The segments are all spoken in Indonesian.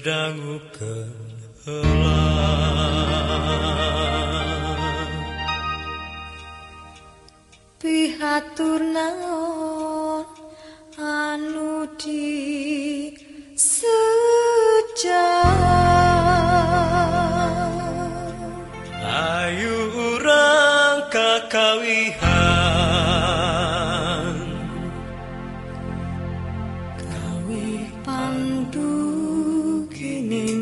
dangukan helah pihatur naon anu di sejak ayu urang kakawihan. Kawi pandu beginning.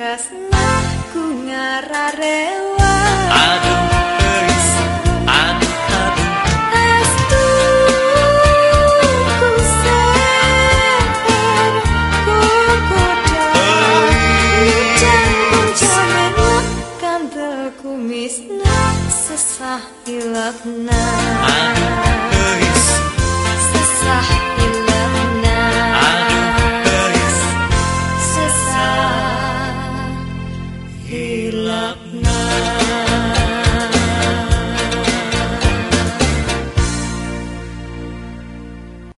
tresnaku ngara rewa aduh geris aduh aduh. Astu ku sepen ku kuda hujan muncul menyekam teku misna sesah ilatna aduh.